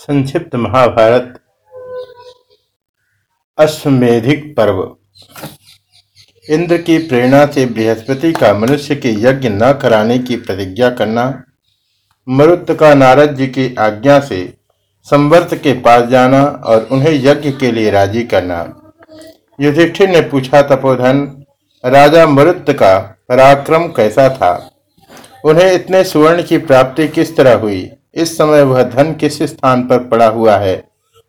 संक्षिप्त महाभारत, अश्वमेधिक पर्व। इंद्र की प्रेरणा से बृहस्पति का मनुष्य के यज्ञ न कराने की प्रतिज्ञा करना, मरुत का नारद जी की आज्ञा से संवर्त के पास जाना और उन्हें यज्ञ के लिए राज़ी करना। युधिष्ठिर ने पूछा, तपोधन, राजा मरुत का पराक्रम कैसा था? उन्हें इतने सुवर्ण की प्राप्ति किस तरह हुई? इस समय वह धन किस स्थान पर पड़ा हुआ है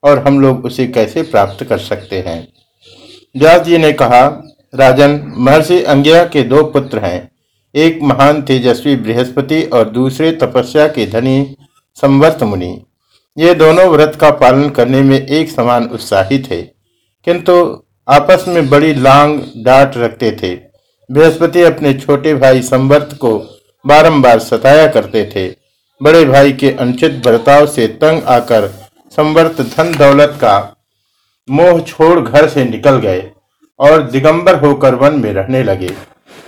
और हम लोग उसे कैसे प्राप्त कर सकते हैं? व्यास जी ने कहा, राजन, महर्षि अंग्या के दो पुत्र हैं। एक महान तेजस्वी बृहस्पति और दूसरे तपस्या के धनी संवर्त मुनि। ये दोनों व्रत का पालन करने में एक समान उत्साही थे, किंतु आपस में बड़ी लांग डांट रखते थे। बृहस्पति अपने छोटे भाई संवर्त को बारंबार सताया करते थे। बड़े भाई के अनुचित बर्ताव से तंग आकर संवर्त धन दौलत का मोह छोड़ घर से निकल गए और दिगंबर होकर वन में रहने लगे।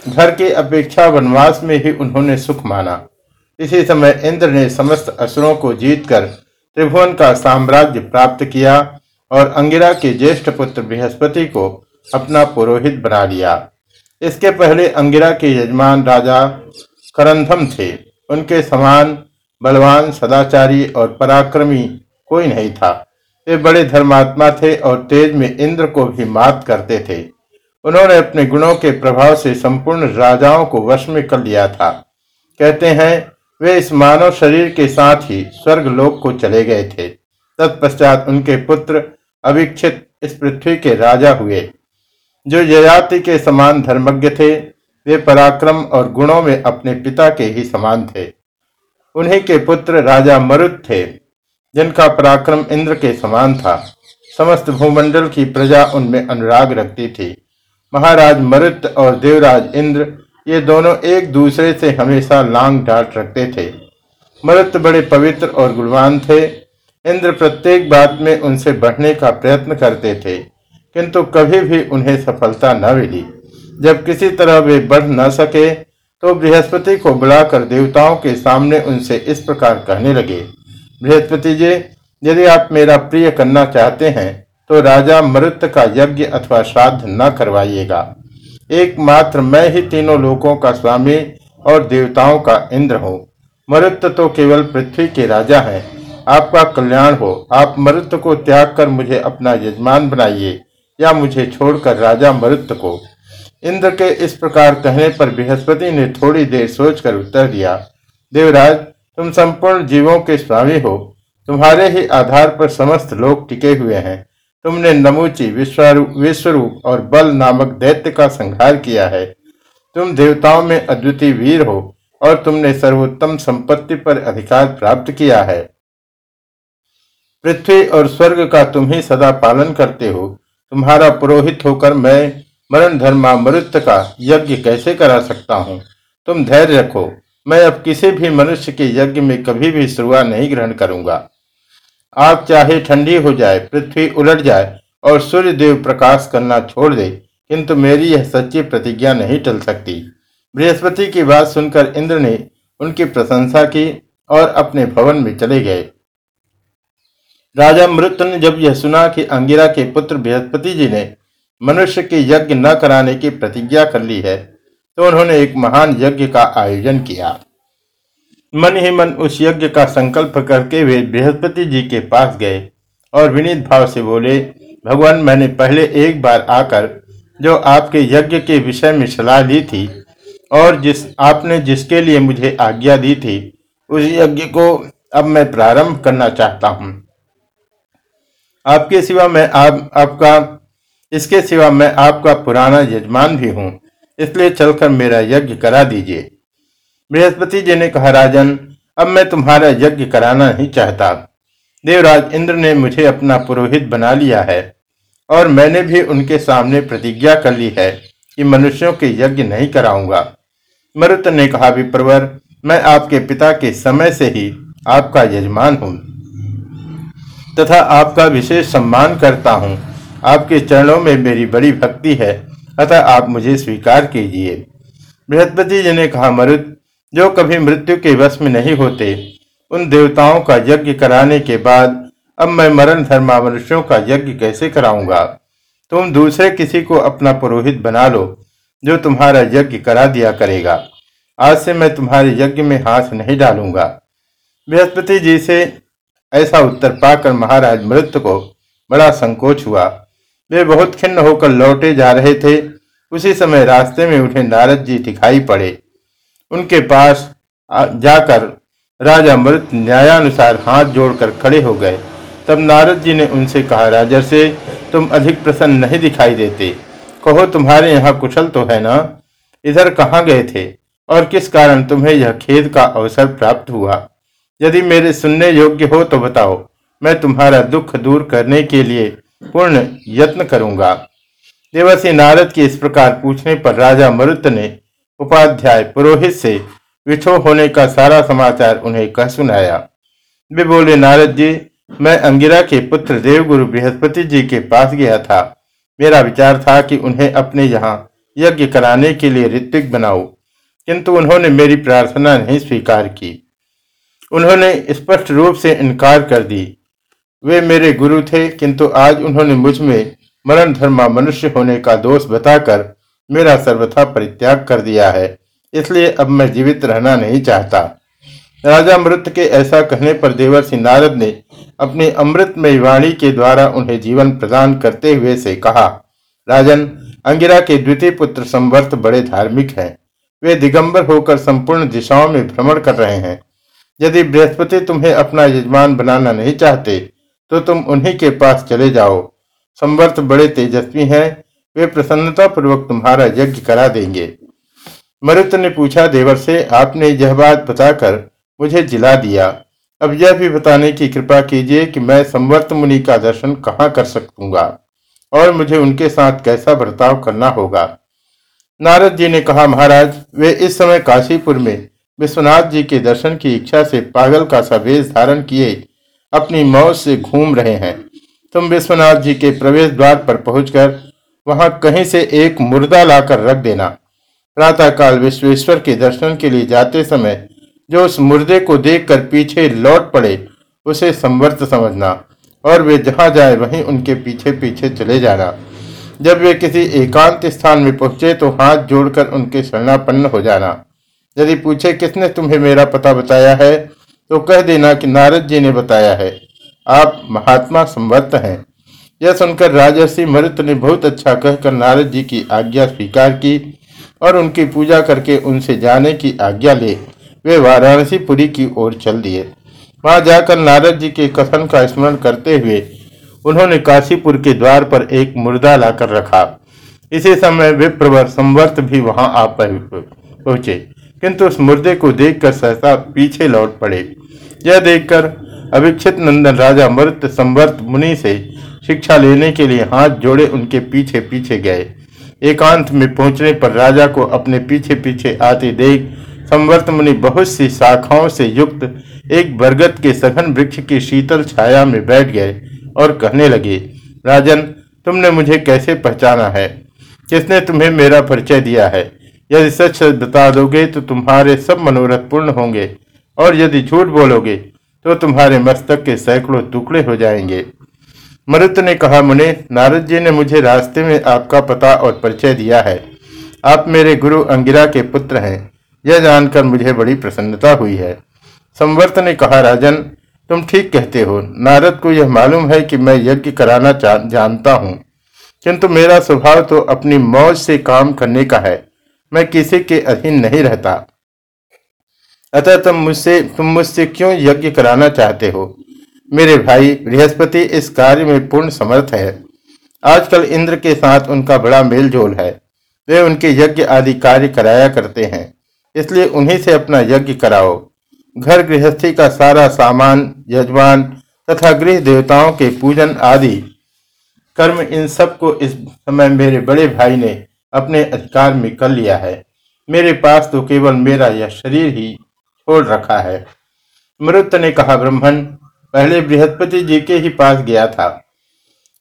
घर की अपेक्षा वनवास में ही उन्होंने सुख माना। इसी समय इंद्र ने समस्त असुरों को जीतकर त्रिभुवन का साम्राज्य प्राप्त किया और अंगिरा के ज्येष्ठ पुत्र बृहस्पति को अपना पुरोहित बना लिया। इसके पहले अंगिरा के यजमान राजा करंधम थे। उनके समान बलवान, सदाचारी और पराक्रमी कोई नहीं था। वे बड़े धर्मात्मा थे और तेज में इंद्र को भी मात करते थे। उन्होंने अपने गुणों के प्रभाव से संपूर्ण राजाओं को वश में कर लिया था। कहते हैं, वे इस मानव शरीर के साथ ही स्वर्ग लोक को चले गए थे। तत्पश्चात उनके पुत्र अभिक्षित इस पृथ्वी के राजा हुए। जो यजाति के समान धर्मज्ञ थे, वे पराक्रम और गुणों में अपने पिता के ही समान थे। उन्हीं के पुत्र राजा मरुत थे, जिनका पराक्रम इंद्र के समान था। समस्त भूमंडल की प्रजा उनमें अनुराग रखती थी। महाराज मरुत और देवराज इंद्र ये दोनों एक दूसरे से हमेशा लांग डांट रखते थे। मरुत बड़े पवित्र और गुणवान थे। इंद्र प्रत्येक बात में उनसे बढ़ने का प्रयत्न करते थे, किंतु कभी भी उन्हें सफलता न मिली। जब किसी तरह वे बढ़ न सके तो बृहस्पति को बुलाकर देवताओं के सामने उनसे इस प्रकार कहने लगे, बृहस्पति जी, यदि आप मेरा प्रिय करना चाहते हैं तो राजा मृत का यज्ञ अथवा श्राद्ध न करवाइएगा। एकमात्र मैं ही तीनों लोकों का स्वामी और देवताओं का इंद्र हूँ। मरुत तो केवल पृथ्वी के राजा हैं। आपका कल्याण हो। आप मरुत को त्याग कर मुझे अपना यजमान बनाइए या मुझे छोड़कर राजा मरुत को। इंद्र के इस प्रकार कहने पर बृहस्पति ने थोड़ी देर सोचकर उत्तर दिया, देवराज, तुम संपूर्ण जीवों के स्वामी हो। तुम्हारे ही आधार पर समस्त लोग टिके हुए हैं। तुमने नमुची विश्वरूप और बल नामक दैत्य का संहार किया है। तुम देवताओं में अद्वितीय वीर हो और तुमने सर्वोत्तम संपत्ति पर अधिकार प्राप्त किया है। पृथ्वी और स्वर्ग का तुम ही सदा पालन करते हो। तुम्हारा पुरोहित होकर मैं मरण धर्मा मरुत का यज्ञ कैसे करा सकता हूँ? तुम धैर्य रखो, मैं अब किसी भी मनुष्य के यज्ञ में कभी भी शुरुआत नहीं ग्रहण करूँगा। आग चाहे ठंडी हो जाए, पृथ्वी उलट जाए और सूर्य देव प्रकाश करना छोड़ दे, किंतु मेरी यह सच्ची प्रतिज्ञा नहीं टल सकती। बृहस्पति की बात सुनकर इंद्र ने उनकी प्रशंसा की और अपने भवन में चले गए। राजा मृत ने जब यह सुना कि अंगिरा के पुत्र बृहस्पति जी ने मनुष्य के यज्ञ न कराने की प्रतिज्ञा कर ली है तो उन्होंने एक महान यज्ञ का आयोजन किया। मन ही मन उस यज्ञ का संकल्प करके वे बृहस्पति जी के पास गए और विनीत भाव से बोले, भगवान, मैंने पहले एक बार आकर जो आपके यज्ञ के विषय में सलाह ली थी और जिस, आपने जिसके लिए मुझे आज्ञा दी थी, उस यज्ञ को अब मैं प्रारंभ करना चाहता हूँ। आपके सिवा मैं आप, आपका इसके सिवा मैं आपका पुराना यजमान भी हूँ। इसलिए चलकर मेरा यज्ञ करा दीजिए। बृहस्पति जी ने कहा, राजन, अब मैं तुम्हारा यज्ञ कराना नहीं चाहता। देवराज इंद्र ने मुझे अपना पुरोहित बना लिया है और मैंने भी उनके सामने प्रतिज्ञा कर ली है कि मनुष्यों के यज्ञ नहीं कराऊँगा। मरुत ने कहा, विप्रवर, मैं आपके पिता के समय से ही आपका यजमान हूँ तथा आपका विशेष सम्मान करता हूँ। आपके चरणों में मेरी बड़ी भक्ति है। अतः आप मुझे स्वीकार कीजिए। बृहस्पति जी ने कहा मरुत जो कभी मृत्यु के वश में नहीं होते, उन देवताओं का यज्ञ कराने के बाद अब मैं मरण धर्मा मनुष्यों का यज्ञ कैसे कराऊँगा? तुम दूसरे किसी को अपना पुरोहित बना लो, जो तुम्हारा यज्ञ करा दिया करेगा। आज से मैं तुम्हारे यज्ञ में हाथ नहीं डालूँगा। बृहस्पति जी से ऐसा उत्तर पाकर महाराज मृत को बड़ा संकोच हुआ। वे बहुत खिन्न होकर लौटे जा रहे थे। उसी समय रास्ते में उठे नारद जी दिखाई पड़े। उनके पास जाकर राजा मृत न्यायानुसार हाथ जोड़कर खड़े हो गए। तब नारद जी ने उनसे कहा राजा से तुम अधिक प्रसन्न नहीं दिखाई देते। कहो, तुम्हारे यहाँ कुशल तो है ना? इधर कहाँ गए थे? और किस कारण तुम्हें यह खेद का अवसर प्राप्त हुआ? यदि मेरे सुनने योग्य हो तो बताओ। मैं तुम्हारा दुख दूर करने के लिए पूर्ण यत्न करूँगा। देवसी नारद के इस प्रकार पूछने पर राजा मरुत ने उपाध्याय पुरोहित से विछो होने का सारा समाचार उन्हें कह सुनाया। वे बोले, नारद जी, मैं अंगिरा के पुत्र देवगुरु बृहस्पति जी के पास गया था। मेरा विचार था कि उन्हें अपने यहाँ यज्ञ कराने के लिए ऋत्विक बनाओ किंतु उन्होंने मेरी प्रार्थना नहीं स्वीकार की। उन्होंने स्पष्ट रूप से इनकार कर दी। वे मेरे गुरु थे, किंतु आज उन्होंने मुझमें मरण धर्मा मनुष्य होने का दोष बताकर मेरा सर्वथा परित्याग कर दिया है। इसलिए अब मैं जीवित रहना नहीं चाहता। राजा मृत के ऐसा कहने पर देवर्षि नारद ने अपनी अमृतमय वाणी के द्वारा उन्हें जीवन प्रदान करते हुए से कहा, राजन, अंगिरा के द्वितीय पुत्र संवर्त बड़े धार्मिक हैं। वे दिगंबर होकर संपूर्ण दिशाओं में भ्रमण कर रहे हैं। यदि बृहस्पति तुम्हें अपना यजमान बनाना नहीं चाहते तो तुम उन्हीं के पास चले जाओ। संवर्त बड़े तेजस्वी हैं, वे प्रसन्नता पूर्वक तुम्हारा यज्ञ करा देंगे। मरुत ने पूछा, देवर से, आपने यह बात बताकर मुझे जिला दिया। अब यह भी बताने की कृपा कीजिए कि मैं संवर्त मुनि का दर्शन कहाँ कर सकूँगा और मुझे उनके साथ कैसा बर्ताव करना होगा? नारद जी ने कहा, महाराज, वे इस समय काशीपुर में विश्वनाथ जी के दर्शन की इच्छा से पागल का सा वेश धारण किए अपनी मौज से घूम रहे हैं। तुम विश्वनाथ जी के प्रवेश द्वार पर पहुंचकर वहाँ कहीं से एक मुर्दा लाकर रख देना। प्रातःकाल विश्वेश्वर के दर्शन के लिए जाते समय जो उस मुर्दे को देखकर पीछे लौट पड़े, उसे संवर्त समझना और वे जहाँ जाए वहीं उनके पीछे पीछे चले जाना। जब वे किसी एकांत स्थान में पहुँचे तो हाथ जोड़कर उनके शरणापन्न हो जाना। यदि पूछे, किसने तुम्हें मेरा पता बताया है? तो कह देना कि नारद जी ने बताया है, आप महात्मा संवर्त हैं। यह सुनकर राजर्षि मरुत ने बहुत अच्छा कहकर नारद जी की आज्ञा स्वीकार की और उनकी पूजा करके उनसे जाने की आज्ञा ले। वे वाराणसी पुरी की ओर चल दिए। वहाँ जाकर नारद जी के कथन का स्मरण करते हुए उन्होंने काशीपुर के द्वार पर एक मुर्दा लाकर रखा। इसी समय विप्रवर संवर्त भी वहाँ आ पहुँचे। किंतु उस मुर्दे को देखकर सहसा पीछे लौट पड़े। यह देखकर अभिक्षित नंदन राजा मृत संवर्त मुनि से शिक्षा लेने के लिए हाथ जोड़े उनके पीछे पीछे गए। एकांत में पहुँचने पर राजा को अपने पीछे पीछे आते देख संवर्त मुनि बहुत सी शाखाओं से युक्त एक बरगद के सघन वृक्ष की शीतल छाया में बैठ गए और कहने लगे, राजन, तुमने मुझे कैसे पहचाना है? किसने तुम्हें मेरा परिचय दिया है? यदि सच सच बता दोगे तो तुम्हारे सब मनोरथ पूर्ण होंगे। और यदि झूठ बोलोगे तो तुम्हारे मस्तक के सैकड़ों टुकड़े हो जाएँगे। मरुत ने कहा, मुने, नारद जी ने मुझे रास्ते में आपका पता और परिचय दिया है। आप मेरे गुरु अंगिरा के पुत्र हैं। यह जानकर मुझे बड़ी प्रसन्नता हुई है। संवर्त ने कहा, राजन, तुम ठीक कहते हो। नारद को यह मालूम है कि मैं यज्ञ कराना जानता हूँ। किंतु मेरा स्वभाव तो अपनी मौज से काम करने का है। मैं किसी के अधीन नहीं रहता। अतः तुम मुझसे तुम मुझसे क्यों यज्ञ कराना चाहते हो? मेरे भाई, बृहस्पति इस कार्य में पूर्ण समर्थ है। आजकल इंद्र के साथ उनका बड़ा मेलजोल है। वे उनके यज्ञ आदि कार्य कराया करते हैं। इसलिए उन्हीं से अपना यज्ञ कराओ। घर गृहस्थी का सारा सामान, यजमान तथा गृह देवताओं के पूजन आदि कर्म इन सबको इस समय मेरे बड़े भाई ने अपने अधिकार में कर लिया है। मेरे पास तो केवल मेरा यह शरीर ही छोड़ रखा है। मृत ने कहा ब्रह्मण पहले बृहस्पति जी के ही पास गया था।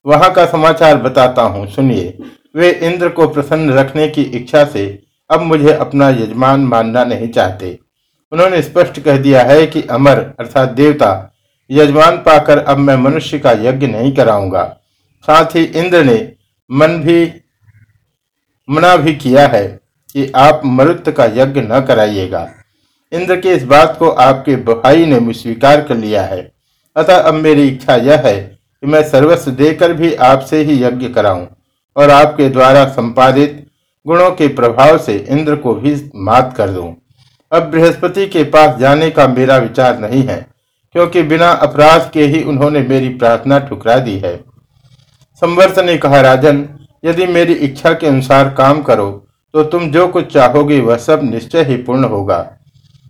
वहाँ का समाचार बताता हूँ। सुनिए। वे इंद्र को प्रसन्न रखने की इच्छा से अब मुझे अपना यजमान मानना नहीं चाहते। उन्होंने स्पष्ट कह दिया है कि अमर अर्थात देवता यजमान पाकर अब मैं मनुष्य का यज्ञ नहीं कराऊँगा। साथ ही इंद्र ने मन भी मना भी किया है कि आप मरुत का यज्ञ न कराइएगा। इंद्र की इस बात को आपके भाई ने स्वीकार कर लिया है। अतः अब मेरी इच्छा यह है कि मैं सर्वस्व देकर भी आपसे ही यज्ञ कराऊं और आपके द्वारा संपादित गुणों के प्रभाव से इंद्र को भी मात कर दूँ। अब बृहस्पति के पास जाने का मेरा विचार नहीं है, क्योंकि बिना अपराध के ही उन्होंने मेरी प्रार्थना ठुकरा दी है। संवर्त ने कहा, राजन यदि मेरी इच्छा के अनुसार काम करो तो तुम जो कुछ चाहोगे वह सब निश्चय ही पूर्ण होगा।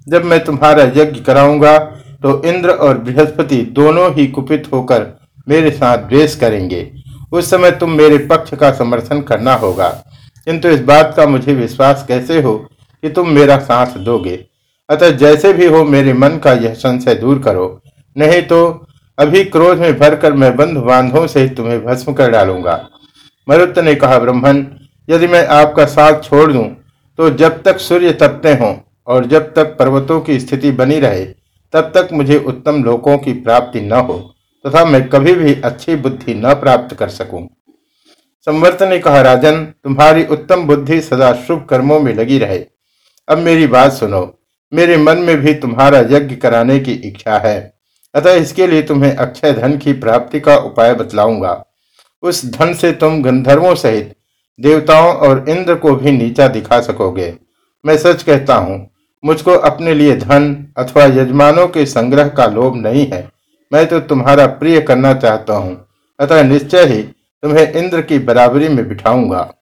जब मैं तुम्हारा यज्ञ कराऊँगा तो इंद्र और बृहस्पति दोनों ही कुपित होकर मेरे साथ द्वेष करेंगे। उस समय तुम मेरे पक्ष का समर्थन करना होगा। किंतु इस बात का मुझे विश्वास कैसे हो कि तुम मेरा साथ दोगे? अतः जैसे भी हो, मेरे मन का यह संशय दूर करो। नहीं तो अभी क्रोध में भरकर मैं बंधु बांधवों से तुम्हें भस्म कर डालूँगा। मरुत ने कहा ब्रह्मण यदि मैं आपका साथ छोड़ दूँ तो जब तक सूर्य तपते हों और जब तक पर्वतों की स्थिति बनी रहे, तब तक मुझे उत्तम लोकों की प्राप्ति न हो, तथा मैं कभी भी अच्छी बुद्धि न प्राप्त कर सकूँ। संवर्त ने कहा, राजन, तुम्हारी उत्तम बुद्धि सदा शुभ कर्मों में लगी रहे। अब मेरी बात सुनो, मेरे मन में भी तुम्हारा यज्ञ कराने की इच्छा है, अतः इसके लिए तुम्हें अक्षय धन की प्राप्ति का उपाय बतलाऊँगा। उस धन से तुम गंधर्वों सहित देवताओं और इंद्र को भी नीचा दिखा सकोगे। मैं सच कहता हूँ, मुझको अपने लिए धन अथवा यजमानों के संग्रह का लोभ नहीं है। मैं तो तुम्हारा प्रिय करना चाहता हूँ, अतः निश्चय ही तुम्हें इंद्र की बराबरी में बिठाऊँगा।